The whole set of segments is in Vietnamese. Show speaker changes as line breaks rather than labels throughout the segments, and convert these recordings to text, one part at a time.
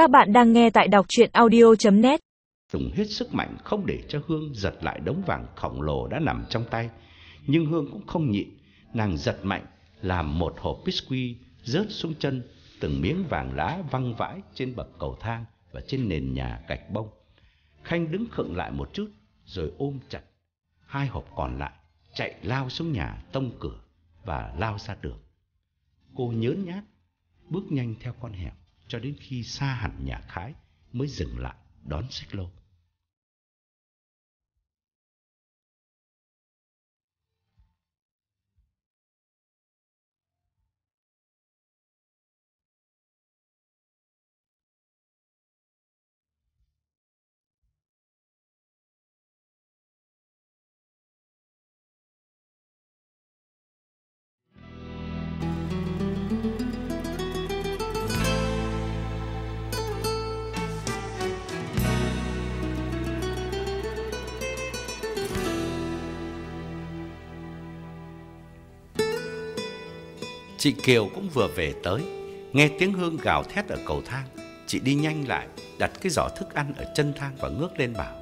Các bạn đang nghe tại đọc chuyện audio.net
Dùng hết sức mạnh không để cho Hương giật lại đống vàng khổng lồ đã nằm trong tay. Nhưng Hương cũng không nhịn, nàng giật mạnh làm một hộp biscuit rớt xuống chân, từng miếng vàng lá văng vãi trên bậc cầu thang và trên nền nhà gạch bông. Khanh đứng khựng lại một chút rồi ôm chặt hai hộp còn lại, chạy lao xuống nhà tông cửa và lao ra đường. Cô nhớn nhát, bước nhanh theo con hẻm cho đến khi xa hẳn nhà Khái mới dừng lại đón xích lô. Chị Kiều cũng vừa về tới, nghe tiếng Hương gào thét ở cầu thang, chị đi nhanh lại, đặt cái giỏ thức ăn ở chân thang và ngước lên bảo: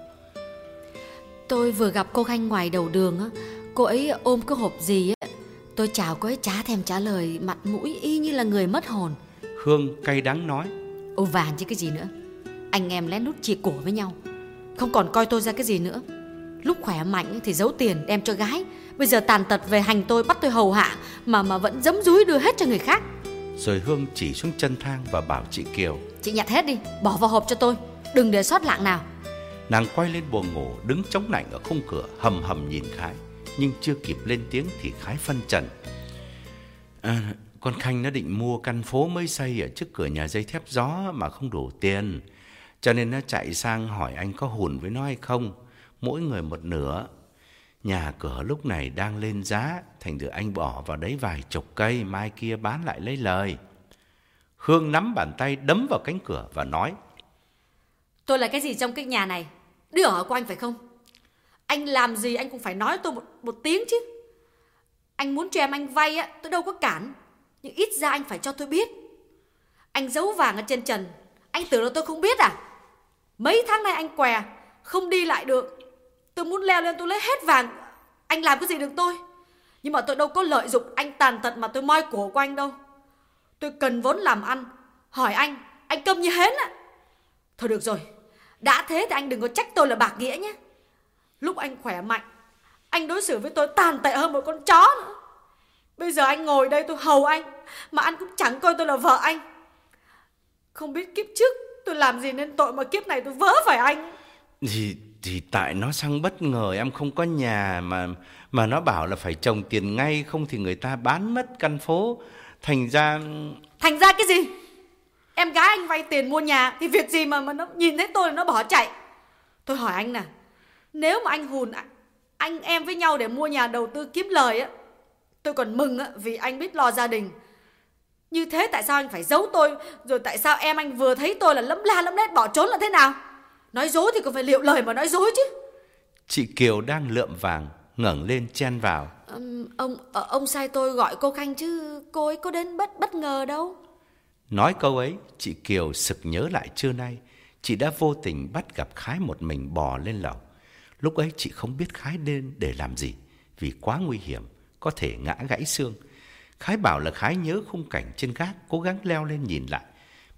Tôi vừa gặp cô Khanh ngoài đầu đường á, cô ấy ôm cái hộp gì á. Tôi chào cô ấy chả thèm trả lời, mặt mũi y như là người mất hồn.
Hương cay đắng nói:
Ô vàng chứ cái gì nữa. Anh em lén lút chia cổ với nhau, không còn coi tôi ra cái gì nữa. Lúc khỏe mạnh thì giấu tiền đem cho gái, bây giờ tàn tật về hành tôi bắt tôi hầu hạ mà mà vẫn giấm dúi đưa hết cho người khác.
Rồi Hương chỉ xuống chân thang và bảo chị Kiều:
Chị nhặt hết đi, bỏ vào hộp cho tôi, đừng để sót lạng nào.
Nàng quay lên buồng ngủ đứng chống lạnh ở khung cửa hầm hầm nhìn Khái Nhưng chưa kịp lên tiếng thì Khái phân trần. À, Con Khanh nó định mua căn phố mới xây ở trước cửa nhà dây thép gió mà không đủ tiền. Cho nên nó chạy sang hỏi anh có hùn với nó hay không Mỗi người một nửa Nhà cửa lúc này đang lên giá Thành thử anh bỏ vào đấy vài chục cây Mai kia bán lại lấy lời Hương nắm bàn tay đấm vào cánh cửa và nói
Tôi là cái gì trong cái nhà này? Đứa ở của anh phải không? Anh làm gì anh cũng phải nói tôi một, một tiếng chứ. Anh muốn cho em anh vay á, tôi đâu có cản. Nhưng ít ra anh phải cho tôi biết. Anh giấu vàng ở trên trần. Anh tưởng là tôi không biết à? Mấy tháng nay anh què, không đi lại được. Tôi muốn leo lên tôi lấy hết vàng. Anh làm cái gì được tôi? Nhưng mà tôi đâu có lợi dụng anh tàn tật mà tôi moi cổ của anh đâu. Tôi cần vốn làm ăn. Hỏi anh, anh câm như hến ạ. Thôi được rồi, đã thế thì anh đừng có trách tôi là bạc nghĩa nhé. Lúc anh khỏe mạnh, anh đối xử với tôi tàn tệ hơn một con chó nữa. Bây giờ anh ngồi đây tôi hầu anh, mà anh cũng chẳng coi tôi là vợ anh. Không biết kiếp trước tôi làm gì nên tội mà kiếp này tôi vỡ phải anh.
Thì thì tại nó sang bất ngờ em không có nhà mà mà nó bảo là phải trồng tiền ngay không thì người ta bán mất căn phố. Thành ra
Thành ra cái gì? Em gái anh vay tiền mua nhà thì việc gì mà mà nó nhìn thấy tôi là nó bỏ chạy. Tôi hỏi anh nè, nếu mà anh hùn anh em với nhau để mua nhà đầu tư kiếm lời á, tôi còn mừng á vì anh biết lo gia đình. Như thế tại sao anh phải giấu tôi, rồi tại sao em anh vừa thấy tôi là lấm la lấm lét bỏ trốn là thế nào? Nói dối thì còn phải liệu lời mà nói dối chứ.
chị Kiều đang lượm vàng ngẩng lên chen vào.
Ừm, ông ờ, ông sai tôi gọi cô Khanh chứ cô ấy có đến bất bất ngờ đâu.
Nói câu ấy, chị Kiều sực nhớ lại trưa nay, chị đã vô tình bắt gặp Khái một mình bò lên lầu. Lúc ấy chị không biết Khái lên để làm gì, vì quá nguy hiểm, có thể ngã gãy xương. Khái bảo là Khái nhớ khung cảnh trên gác, cố gắng leo lên nhìn lại.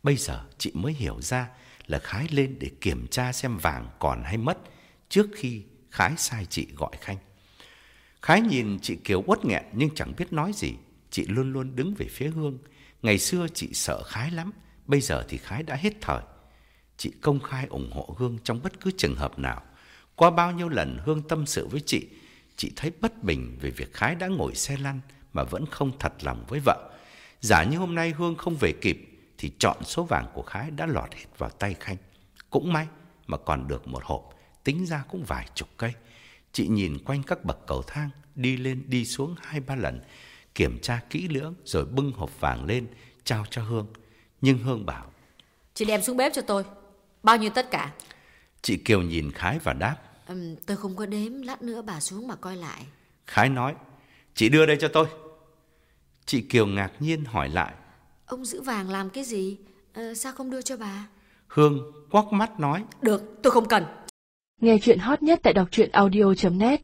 Bây giờ chị mới hiểu ra là Khái lên để kiểm tra xem vàng còn hay mất, trước khi Khái sai chị gọi Khanh. Khái nhìn chị Kiều uất nghẹn nhưng chẳng biết nói gì. Chị luôn luôn đứng về phía Hương. Ngày xưa chị sợ Khái lắm, bây giờ thì Khái đã hết thời. Chị công khai ủng hộ Hương trong bất cứ trường hợp nào. Qua bao nhiêu lần Hương tâm sự với chị, chị thấy bất bình về việc Khái đã ngồi xe lăn mà vẫn không thật lòng với vợ. Giả như hôm nay Hương không về kịp thì chọn số vàng của Khái đã lọt hết vào tay Khanh. Cũng may mà còn được một hộp, tính ra cũng vài chục cây. Chị nhìn quanh các bậc cầu thang, đi lên đi xuống hai ba lần, kiểm tra kỹ lưỡng rồi bưng hộp vàng lên, trao cho Hương. Nhưng Hương bảo,
Chị đem xuống bếp cho tôi. Bao nhiêu tất cả?
chị Kiều nhìn Khái và đáp.
Ừm, tôi không có đếm, lát nữa bà xuống mà coi lại.
Khái nói, chị đưa đây cho tôi. Chị Kiều ngạc nhiên hỏi lại,
Ông giữ vàng làm cái gì? Ờ, sao không đưa cho bà?
Hương quắc mắt nói.
Được, tôi không cần.
Nghe chuyện hot nhất tại đọc truyện audio.net